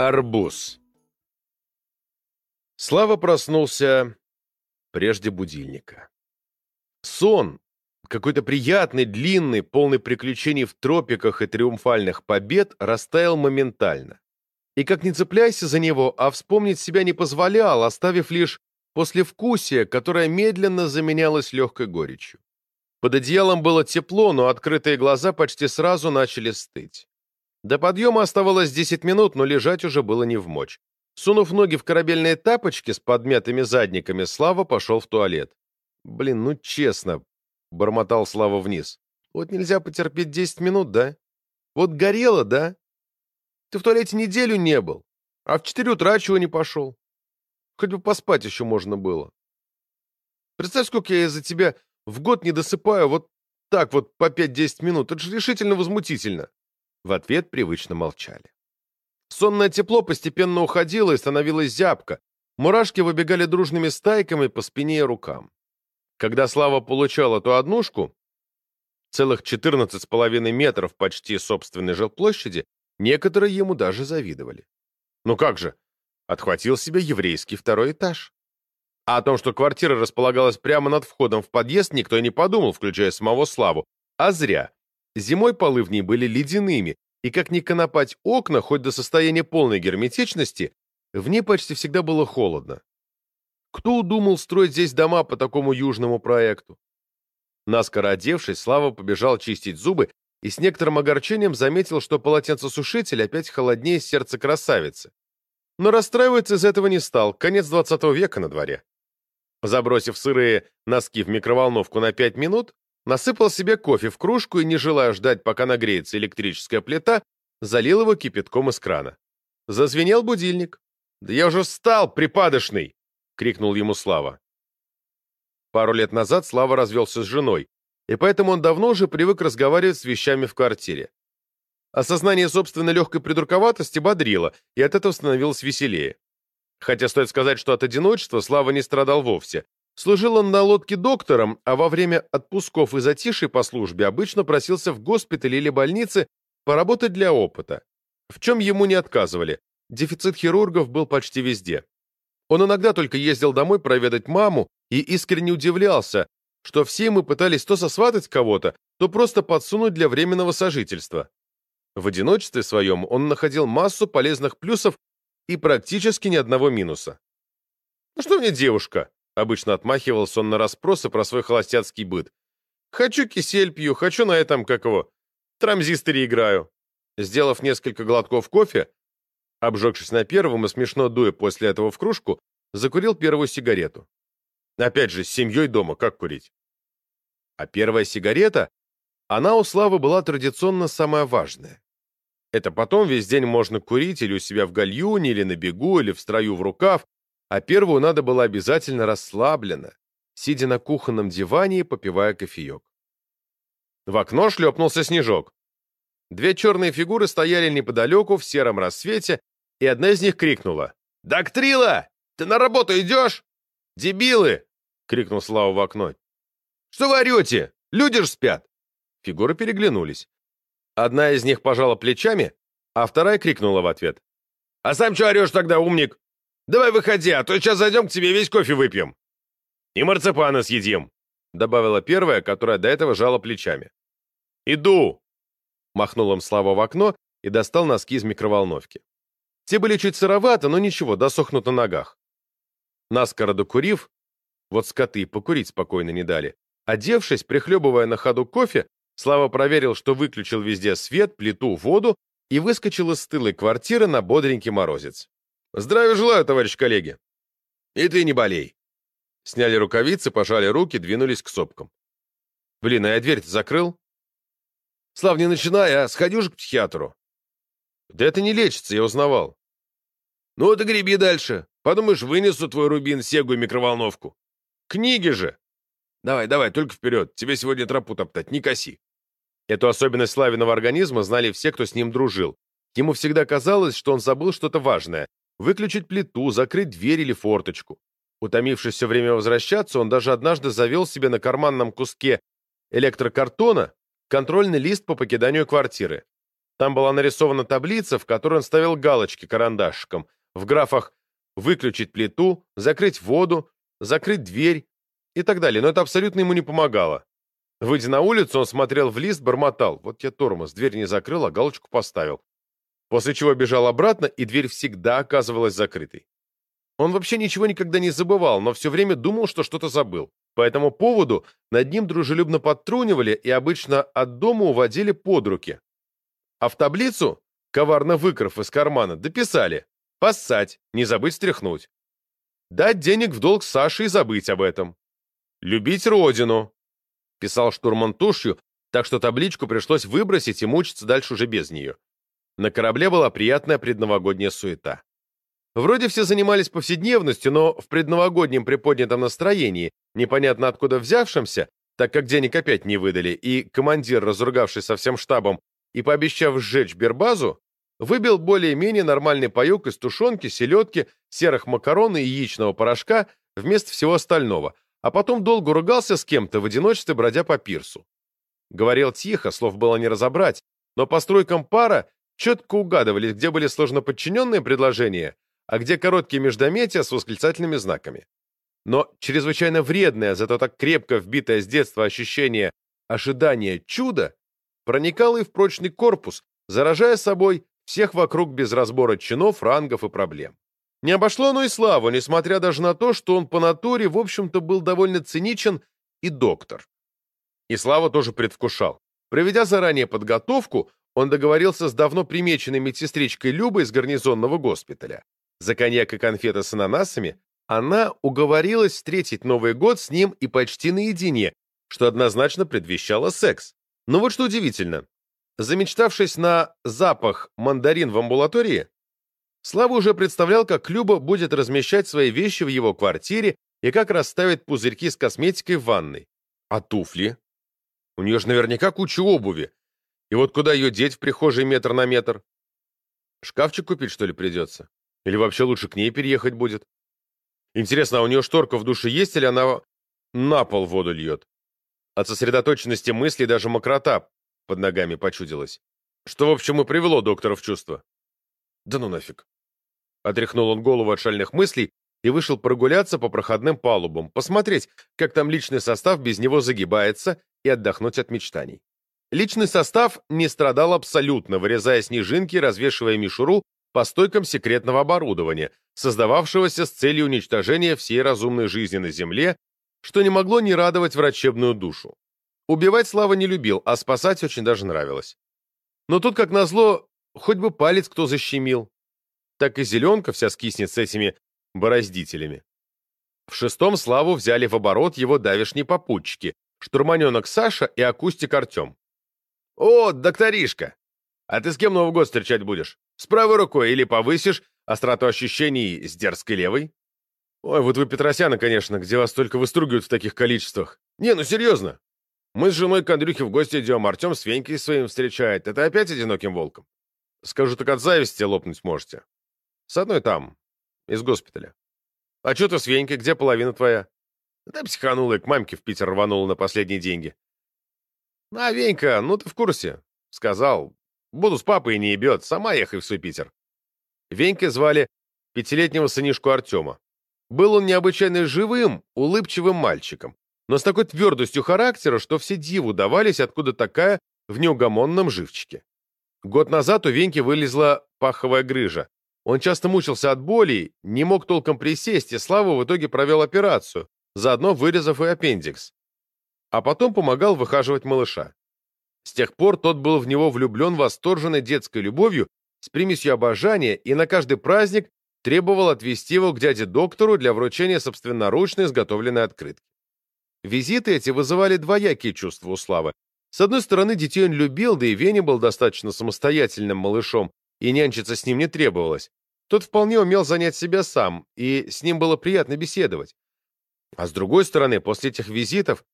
Арбуз. Слава проснулся прежде будильника. Сон, какой-то приятный, длинный, полный приключений в тропиках и триумфальных побед, растаял моментально. И как не цепляйся за него, а вспомнить себя не позволял, оставив лишь послевкусие, которое медленно заменялось легкой горечью. Под одеялом было тепло, но открытые глаза почти сразу начали стыть. До подъема оставалось 10 минут, но лежать уже было не в мочь. Сунув ноги в корабельные тапочки с подмятыми задниками, Слава пошел в туалет. «Блин, ну честно», — бормотал Слава вниз. «Вот нельзя потерпеть 10 минут, да? Вот горело, да? Ты в туалете неделю не был, а в 4 утра чего не пошел? Хоть бы поспать еще можно было. Представь, сколько я из-за тебя в год не досыпаю вот так вот по 5-10 минут. Это же решительно возмутительно». В ответ привычно молчали. Сонное тепло постепенно уходило и становилось зябко. Мурашки выбегали дружными стайками по спине и рукам. Когда Слава получал эту однушку, целых 14,5 метров почти собственной жилплощади, некоторые ему даже завидовали. Ну как же, отхватил себе еврейский второй этаж. А о том, что квартира располагалась прямо над входом в подъезд, никто и не подумал, включая самого Славу. А зря. Зимой полы в ней были ледяными, и как ни конопать окна, хоть до состояния полной герметичности, в ней почти всегда было холодно. Кто удумал строить здесь дома по такому южному проекту? Наскоро одевшись, Слава побежал чистить зубы и с некоторым огорчением заметил, что полотенцесушитель опять холоднее сердца красавицы. Но расстраиваться из этого не стал, конец 20 века на дворе. Забросив сырые носки в микроволновку на 5 минут, насыпал себе кофе в кружку и, не желая ждать, пока нагреется электрическая плита, залил его кипятком из крана. Зазвенел будильник. «Да я уже встал, припадочный!» — крикнул ему Слава. Пару лет назад Слава развелся с женой, и поэтому он давно уже привык разговаривать с вещами в квартире. Осознание собственной легкой придурковатости бодрило, и от этого становилось веселее. Хотя стоит сказать, что от одиночества Слава не страдал вовсе. Служил он на лодке доктором, а во время отпусков и затишей по службе обычно просился в госпитале или больнице поработать для опыта. В чем ему не отказывали. Дефицит хирургов был почти везде. Он иногда только ездил домой проведать маму и искренне удивлялся, что все мы пытались то сосватать кого-то, то просто подсунуть для временного сожительства. В одиночестве своем он находил массу полезных плюсов и практически ни одного минуса. «Ну что мне девушка?» Обычно отмахивался он на расспросы про свой холостяцкий быт. «Хочу кисель пью, хочу на этом, как его, трамзисторе играю». Сделав несколько глотков кофе, обжегшись на первом и смешно дуя после этого в кружку, закурил первую сигарету. Опять же, с семьей дома, как курить? А первая сигарета, она у Славы была традиционно самая важная. Это потом весь день можно курить или у себя в гальюне, или на бегу, или в строю в рукав, а первую надо было обязательно расслабленно, сидя на кухонном диване и попивая кофеек. В окно шлепнулся снежок. Две черные фигуры стояли неподалеку в сером рассвете, и одна из них крикнула. «Доктрила! Ты на работу идешь? Дебилы!» — крикнул Слава в окно. «Что вы орете? Люди ж спят!» Фигуры переглянулись. Одна из них пожала плечами, а вторая крикнула в ответ. «А сам что орешь тогда, умник? Давай выходи, а то сейчас зайдем к тебе весь кофе выпьем. И марципана съедим, добавила первая, которая до этого жала плечами. Иду, махнул им Слава в окно и достал носки из микроволновки. Те были чуть сыроваты, но ничего, досохнут на ногах. Наскоро докурив, вот скоты покурить спокойно не дали, одевшись, прихлебывая на ходу кофе, Слава проверил, что выключил везде свет, плиту, воду и выскочил из стылой квартиры на бодренький морозец. Здравия желаю, товарищ коллеги. И ты не болей. Сняли рукавицы, пожали руки, двинулись к сопкам. Блин, а я дверь-то закрыл? Слав, не начинай, а уже к психиатру. Да это не лечится, я узнавал. Ну и греби дальше. Подумаешь, вынесу твой рубин, сегу и микроволновку. Книги же. Давай, давай, только вперед. Тебе сегодня тропу топтать, не коси. Эту особенность Славиного организма знали все, кто с ним дружил. Ему всегда казалось, что он забыл что-то важное, выключить плиту, закрыть дверь или форточку. Утомившись все время возвращаться, он даже однажды завел себе на карманном куске электрокартона контрольный лист по покиданию квартиры. Там была нарисована таблица, в которой он ставил галочки карандашиком. В графах «выключить плиту», «закрыть воду», «закрыть дверь» и так далее. Но это абсолютно ему не помогало. Выйдя на улицу, он смотрел в лист, бормотал. Вот я тормоз, дверь не закрыл, а галочку поставил. После чего бежал обратно, и дверь всегда оказывалась закрытой. Он вообще ничего никогда не забывал, но все время думал, что что-то забыл. По этому поводу над ним дружелюбно подтрунивали и обычно от дома уводили под руки. А в таблицу, коварно выкрав из кармана, дописали «Поссать, не забыть стряхнуть». Дать денег в долг Саше и забыть об этом. «Любить родину», — писал штурман тушью, так что табличку пришлось выбросить и мучиться дальше уже без нее. На корабле была приятная предновогодняя суета. Вроде все занимались повседневностью, но в предновогоднем приподнятом настроении, непонятно откуда взявшемся, так как денег опять не выдали, и командир, разругавшись со всем штабом и пообещав сжечь Бербазу, выбил более-менее нормальный паёк из тушенки, селедки, серых макарон и яичного порошка вместо всего остального, а потом долго ругался с кем-то в одиночестве, бродя по пирсу. Говорил тихо, слов было не разобрать, но по стройкам пара четко угадывались, где были сложноподчиненные предложения, а где короткие междометия с восклицательными знаками. Но чрезвычайно вредное, зато так крепко вбитое с детства ощущение ожидания чуда проникало и в прочный корпус, заражая собой всех вокруг без разбора чинов, рангов и проблем. Не обошло оно и Славу, несмотря даже на то, что он по натуре, в общем-то, был довольно циничен и доктор. И Слава тоже предвкушал. Проведя заранее подготовку, он договорился с давно примеченной медсестричкой Любой из гарнизонного госпиталя. За коньяк и конфеты с ананасами она уговорилась встретить Новый год с ним и почти наедине, что однозначно предвещало секс. Но вот что удивительно. Замечтавшись на запах мандарин в амбулатории, Слава уже представлял, как Люба будет размещать свои вещи в его квартире и как расставит пузырьки с косметикой в ванной. А туфли? У нее же наверняка куча обуви. И вот куда ее деть в прихожей метр на метр? Шкафчик купить, что ли, придется? Или вообще лучше к ней переехать будет? Интересно, а у нее шторка в душе есть, или она на пол воду льет? От сосредоточенности мыслей даже мокрота под ногами почудилась. Что, в общем, и привело доктора в чувство. Да ну нафиг. Отряхнул он голову от шальных мыслей и вышел прогуляться по проходным палубам, посмотреть, как там личный состав без него загибается, и отдохнуть от мечтаний. Личный состав не страдал абсолютно, вырезая снежинки, развешивая мишуру по стойкам секретного оборудования, создававшегося с целью уничтожения всей разумной жизни на Земле, что не могло не радовать врачебную душу. Убивать Слава не любил, а спасать очень даже нравилось. Но тут, как назло, хоть бы палец кто защемил. Так и зеленка вся скиснет с этими бороздителями. В шестом Славу взяли в оборот его давишние попутчики, штурманенок Саша и акустик Артем. «О, докторишка! А ты с кем Новый год встречать будешь? С правой рукой или повысишь остроту ощущений с дерзкой левой? Ой, вот вы Петросяна, конечно, где вас только выстругивают в таких количествах. Не, ну серьезно. Мы с женой к Андрюхе в гости идем, Артем с Венькой своим встречает. Это опять одиноким волком? Скажу, так от зависти лопнуть можете. С одной там, из госпиталя. А что ты с Венькой, где половина твоя? Да психанула и к мамке в Питер рванула на последние деньги. А Венька, ну ты в курсе. Сказал, Буду с папой не ебет, сама ехай в свой Питер. Венька звали пятилетнего сынишку Артема. Был он необычайно живым, улыбчивым мальчиком, но с такой твердостью характера, что все диву давались, откуда такая в неугомонном живчике. Год назад у Веньки вылезла паховая грыжа. Он часто мучился от боли, не мог толком присесть, и Слава в итоге провел операцию, заодно вырезав и аппендикс. А потом помогал выхаживать малыша. С тех пор тот был в него влюблен восторженной детской любовью с примесью обожания и на каждый праздник требовал отвезти его к дяде-доктору для вручения собственноручно изготовленной открытки. Визиты эти вызывали двоякие чувства у Славы. С одной стороны, детей он любил, да и Веня был достаточно самостоятельным малышом, и нянчиться с ним не требовалось. Тот вполне умел занять себя сам, и с ним было приятно беседовать. А с другой стороны, после этих визитов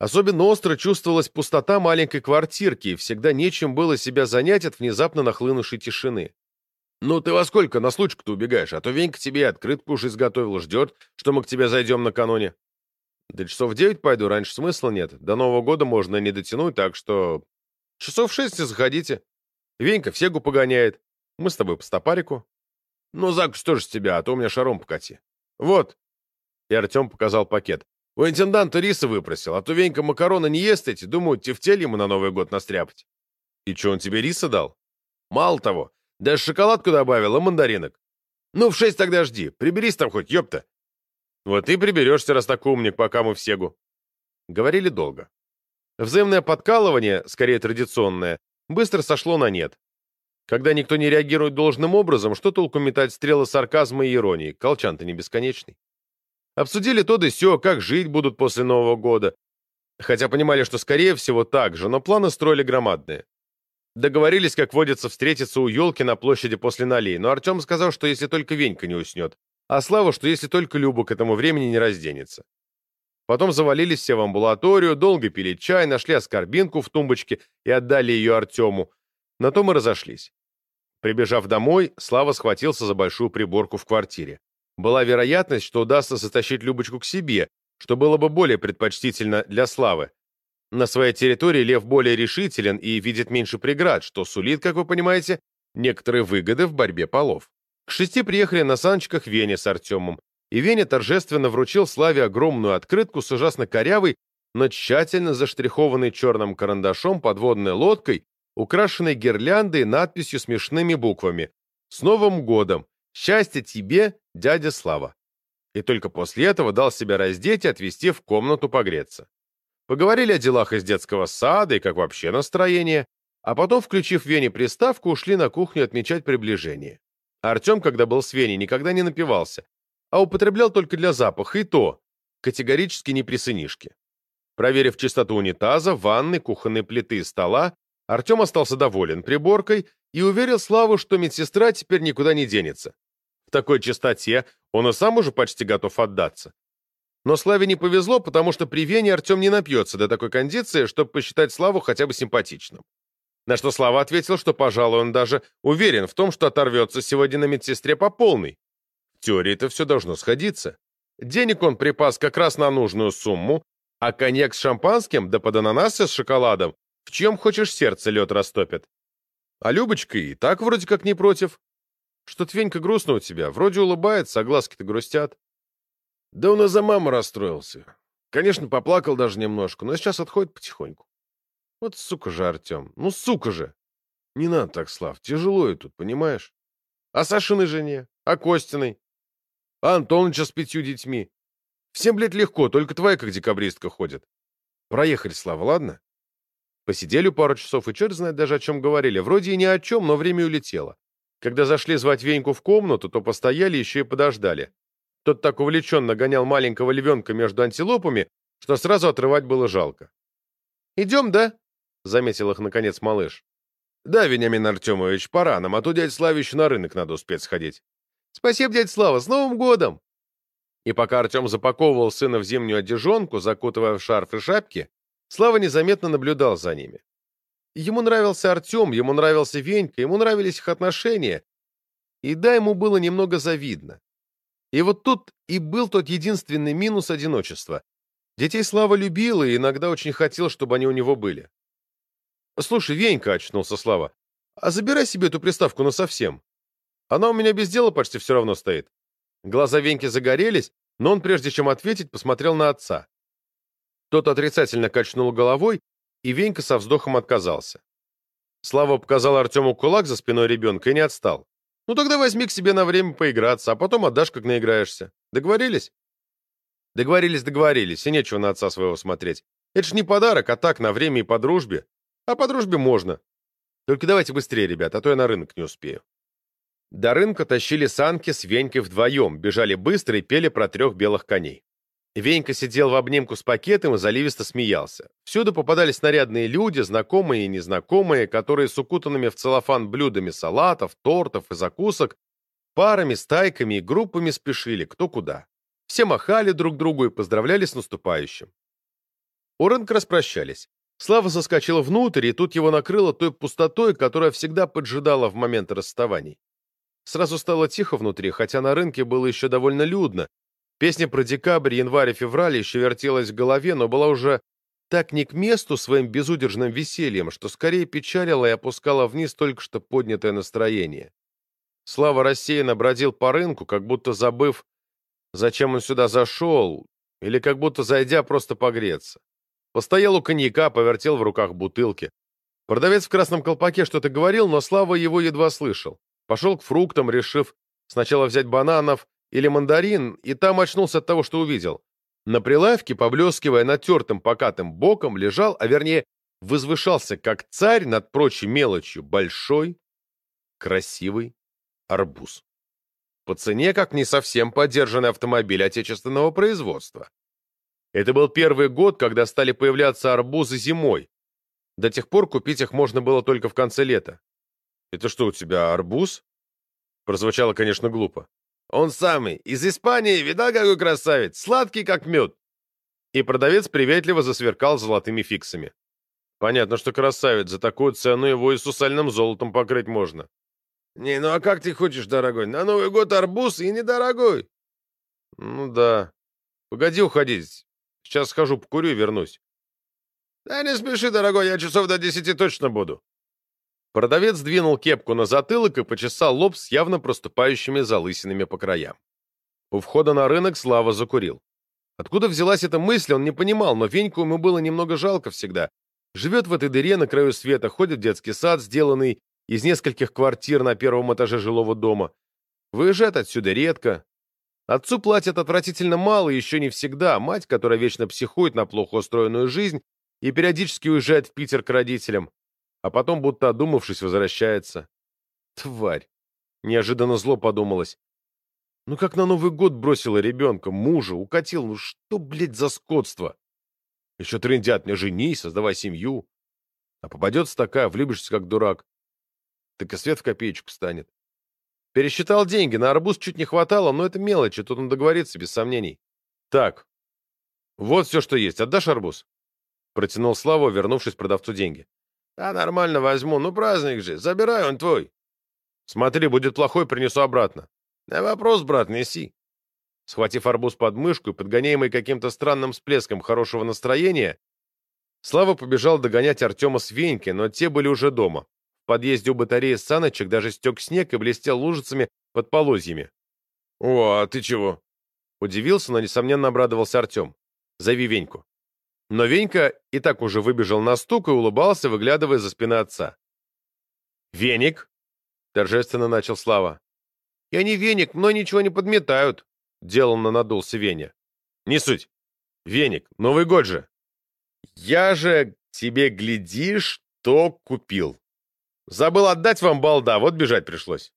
Особенно остро чувствовалась пустота маленькой квартирки, и всегда нечем было себя занять от внезапно нахлынувшей тишины. «Ну ты во сколько на случку-то убегаешь? А то Венька тебе открытку уже изготовил, ждет, что мы к тебе зайдем накануне». «До часов девять пойду, раньше смысла нет. До Нового года можно не дотянуть, так что...» «Часов шесть и заходите». Венька в сегу погоняет. Мы с тобой по стопарику. Ну, Зак, что же с тебя, а то у меня шаром покати. Вот. И Артем показал пакет. У интенданта риса выпросил, а то Венька макароны не ест эти, думаю, тефтель ему на Новый год настряпать. И что, он тебе риса дал? Мало того, даже шоколадку добавил и мандаринок. Ну, в шесть тогда жди, приберись там хоть, ёпта. Вот и приберешься, раз такой умник, пока мы в сегу. Говорили долго. Взаимное подкалывание, скорее традиционное, быстро сошло на нет. Когда никто не реагирует должным образом, что толку метать стрелы сарказма и иронии? Колчан-то не бесконечный. Обсудили то да сё, как жить будут после Нового года. Хотя понимали, что скорее всего так же, но планы строили громадные. Договорились, как водится, встретиться у елки на площади после налей, но Артем сказал, что если только Венька не уснет, а Слава, что если только Люба к этому времени не разденется. Потом завалились все в амбулаторию, долго пили чай, нашли оскорбинку в тумбочке и отдали ее Артему. На то мы разошлись. Прибежав домой, Слава схватился за большую приборку в квартире. Была вероятность, что удастся затащить Любочку к себе, что было бы более предпочтительно для Славы. На своей территории Лев более решителен и видит меньше преград, что сулит, как вы понимаете, некоторые выгоды в борьбе полов. К шести приехали на саночках Вене с Артемом, и Веня торжественно вручил Славе огромную открытку с ужасно корявой, но тщательно заштрихованной черным карандашом подводной лодкой украшенной гирляндой надписью смешными буквами «С Новым годом! Счастья тебе, дядя Слава!» И только после этого дал себя раздеть и отвезти в комнату погреться. Поговорили о делах из детского сада и как вообще настроение, а потом, включив Вене приставку, ушли на кухню отмечать приближение. Артем, когда был с Веней, никогда не напивался, а употреблял только для запаха, и то категорически не при сынишке. Проверив чистоту унитаза, ванны, кухонной плиты и стола, Артем остался доволен приборкой и уверил Славу, что медсестра теперь никуда не денется. В такой чистоте он и сам уже почти готов отдаться. Но Славе не повезло, потому что при Вене Артем не напьется до такой кондиции, чтобы посчитать Славу хотя бы симпатичным. На что Слава ответил, что, пожалуй, он даже уверен в том, что оторвется сегодня на медсестре по полной. В теории это все должно сходиться. Денег он припас как раз на нужную сумму, а коньяк с шампанским, да под ананасы с шоколадом в чем хочешь сердце лед растопит. А Любочка и так вроде как не против. Что-то Венька грустно у тебя. Вроде улыбается, а глазки-то грустят. Да он из-за мамы расстроился. Конечно, поплакал даже немножко, но сейчас отходит потихоньку. Вот сука же, Артем. Ну, сука же. Не надо так, Слав. Тяжело и тут, понимаешь? А Сашиной жене? А Костиной? А Антоныча с пятью детьми? Всем, блядь, легко, только твоя как декабристка ходит. Проехали, Слава, ладно? Посидели пару часов и черт знает даже о чем говорили. Вроде и ни о чем, но время улетело. Когда зашли звать Веньку в комнату, то постояли еще и подождали. Тот так увлеченно гонял маленького львенка между антилопами, что сразу отрывать было жалко. «Идем, да?» — заметил их, наконец, малыш. «Да, Вениамин Артемович, пора нам, а то дядь Славе еще на рынок надо успеть сходить». «Спасибо, дядь Слава, с Новым годом!» И пока Артем запаковывал сына в зимнюю одежонку, закутывая в шарф и шапки, Слава незаметно наблюдал за ними. Ему нравился Артем, ему нравился Венька, ему нравились их отношения. И да, ему было немного завидно. И вот тут и был тот единственный минус одиночества. Детей Слава любил и иногда очень хотел, чтобы они у него были. «Слушай, Венька», — очнулся Слава, — «а забирай себе эту приставку насовсем. Она у меня без дела почти все равно стоит». Глаза Веньки загорелись, но он, прежде чем ответить, посмотрел на отца. Тот отрицательно качнул головой, и Венька со вздохом отказался. Слава показал Артему кулак за спиной ребенка и не отстал. «Ну тогда возьми к себе на время поиграться, а потом отдашь, как наиграешься. Договорились?» «Договорились, договорились, и нечего на отца своего смотреть. Это ж не подарок, а так, на время и по дружбе. А по дружбе можно. Только давайте быстрее, ребят, а то я на рынок не успею». До рынка тащили санки с Венькой вдвоем, бежали быстро и пели про трех белых коней. Венька сидел в обнимку с пакетом и заливисто смеялся. Всюду попадались нарядные люди, знакомые и незнакомые, которые с укутанными в целлофан блюдами салатов, тортов и закусок, парами, стайками и группами спешили кто куда. Все махали друг другу и поздравляли с наступающим. У рынка распрощались. Слава заскочил внутрь, и тут его накрыло той пустотой, которая всегда поджидала в момент расставаний. Сразу стало тихо внутри, хотя на рынке было еще довольно людно, Песня про декабрь, январь и февраль еще вертелась в голове, но была уже так не к месту своим безудержным весельем, что скорее печалило и опускало вниз только что поднятое настроение. Слава рассеянно бродил по рынку, как будто забыв, зачем он сюда зашел, или как будто зайдя просто погреться. Постоял у коньяка, повертел в руках бутылки. Продавец в красном колпаке что-то говорил, но Слава его едва слышал. Пошел к фруктам, решив сначала взять бананов или мандарин, и там очнулся от того, что увидел. На прилавке, поблескивая натертым покатым боком, лежал, а вернее, возвышался, как царь над прочей мелочью, большой, красивый арбуз. По цене, как не совсем поддержанный автомобиль отечественного производства. Это был первый год, когда стали появляться арбузы зимой. До тех пор купить их можно было только в конце лета. «Это что у тебя, арбуз?» Прозвучало, конечно, глупо. «Он самый, из Испании, видал, какой красавец, сладкий, как мед!» И продавец приветливо засверкал золотыми фиксами. Понятно, что красавец, за такую цену его и сусальным золотом покрыть можно. «Не, ну а как ты хочешь, дорогой? На Новый год арбуз и недорогой!» «Ну да. Погоди уходить. Сейчас схожу покурю и вернусь». «Да не спеши, дорогой, я часов до десяти точно буду». Продавец двинул кепку на затылок и почесал лоб с явно проступающими залысинами по краям. У входа на рынок Слава закурил. Откуда взялась эта мысль, он не понимал, но Веньку ему было немного жалко всегда. Живет в этой дыре на краю света, ходит в детский сад, сделанный из нескольких квартир на первом этаже жилого дома. Выезжает отсюда редко. Отцу платят отвратительно мало, еще не всегда. Мать, которая вечно психует на плохо устроенную жизнь и периодически уезжает в Питер к родителям а потом, будто одумавшись, возвращается. Тварь! Неожиданно зло подумалось. Ну как на Новый год бросила ребенка, мужа, укатил, ну что, блядь, за скотство? Еще трындят, мне женись, создавай семью. А попадется такая, влюбишься как дурак. Так и свет в копеечку станет. Пересчитал деньги, на арбуз чуть не хватало, но это мелочи, тут он договорится, без сомнений. Так, вот все, что есть. Отдашь арбуз? Протянул Славу, вернувшись продавцу деньги. «Да нормально возьму, ну праздник же, забирай он твой». «Смотри, будет плохой, принесу обратно». «Не вопрос, брат, неси». Схватив арбуз под мышку и подгоняемый каким-то странным всплеском хорошего настроения, Слава побежал догонять Артема с Веньки, но те были уже дома. В подъезде у батареи саночек даже стек снег и блестел лужицами под полозьями. «О, а ты чего?» Удивился, но, несомненно, обрадовался Артем. «Зови Веньку». Но Венька и так уже выбежал на стук и улыбался, выглядывая за спины отца. «Веник!» — торжественно начал Слава. «Я не веник, мной ничего не подметают!» — деланно надулся Веня. «Не суть! Веник, Новый год же!» «Я же тебе, гляди, что купил! Забыл отдать вам балда, вот бежать пришлось!»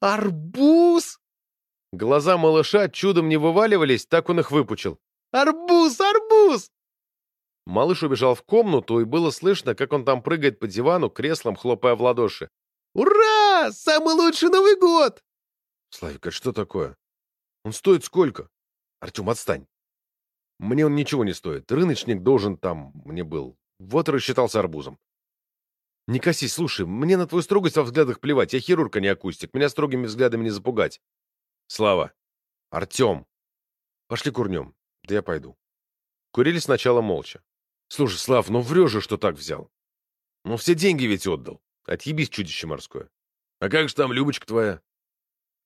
«Арбуз!» Глаза малыша чудом не вываливались, так он их выпучил. «Арбуз! Арбуз!» Малыш убежал в комнату, и было слышно, как он там прыгает по дивану, креслом, хлопая в ладоши. «Ура! Самый лучший Новый год!» «Славик, это что такое? Он стоит сколько?» «Артем, отстань!» «Мне он ничего не стоит. Рыночник должен там мне был. Вот рассчитался арбузом». «Не косись, слушай, мне на твою строгость во взглядах плевать. Я хирург, а не акустик. Меня строгими взглядами не запугать». «Слава! Артем! Пошли курнем. Да я пойду». Курили сначала молча. Слушай, Слав, ну врешь же, что так взял. Ну все деньги ведь отдал. Отъебись, чудище морское. А как же там Любочка твоя?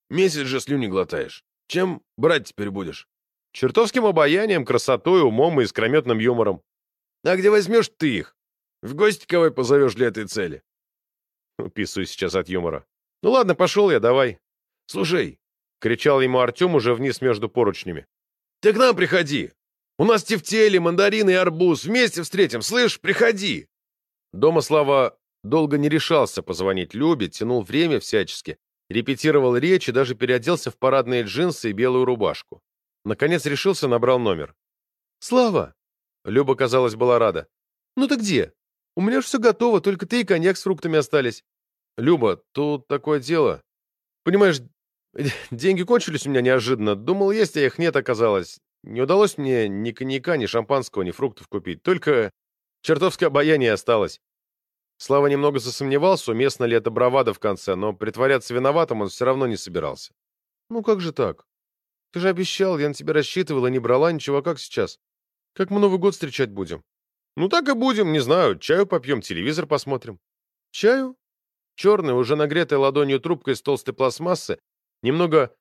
Месяц же слюни глотаешь. Чем брать теперь будешь? Чертовским обаянием, красотой, умом и искрометным юмором. А где возьмешь ты их? В гости кого позовешь для этой цели? Уписываю сейчас от юмора. Ну ладно, пошел я, давай. Слушай, кричал ему Артем уже вниз между поручнями. Ты к нам приходи. У нас тефтели, мандарины и арбуз. Вместе встретим, слышь, приходи!» Дома Слава долго не решался позвонить Любе, тянул время всячески, репетировал речь и даже переоделся в парадные джинсы и белую рубашку. Наконец решился, набрал номер. «Слава!» Люба, казалось, была рада. «Ну ты где? У меня ж все готово, только ты и коньяк с фруктами остались». «Люба, тут такое дело. Понимаешь, деньги кончились у меня неожиданно. Думал, есть, а их нет, оказалось. Не удалось мне ни коньяка, ни шампанского, ни фруктов купить. Только чертовское обаяние осталось. Слава немного засомневался, уместно ли это бравада в конце, но притворяться виноватым он все равно не собирался. «Ну как же так? Ты же обещал, я на тебя рассчитывала, не брала ничего, а как сейчас? Как мы Новый год встречать будем?» Ну так и будем, не знаю, чаю попьем, телевизор посмотрим. Чаю? Черная, уже нагретая ладонью трубкой из толстой пластмассы, немного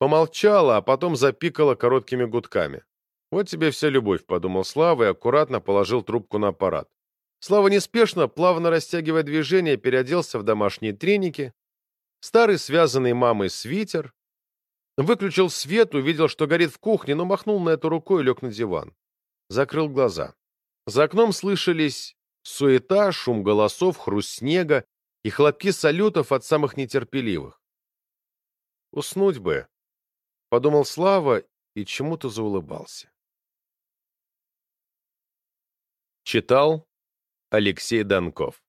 помолчала, а потом запикала короткими гудками. «Вот тебе вся любовь», — подумал Слава и аккуратно положил трубку на аппарат. Слава неспешно, плавно растягивая движение, переоделся в домашние треники, старый связанный мамой свитер, выключил свет, увидел, что горит в кухне, но махнул на эту рукой и лег на диван. Закрыл глаза. За окном слышались суета, шум голосов, хруст снега и хлопки салютов от самых нетерпеливых. «Уснуть бы», — подумал Слава и чему-то заулыбался. Читал Алексей Донков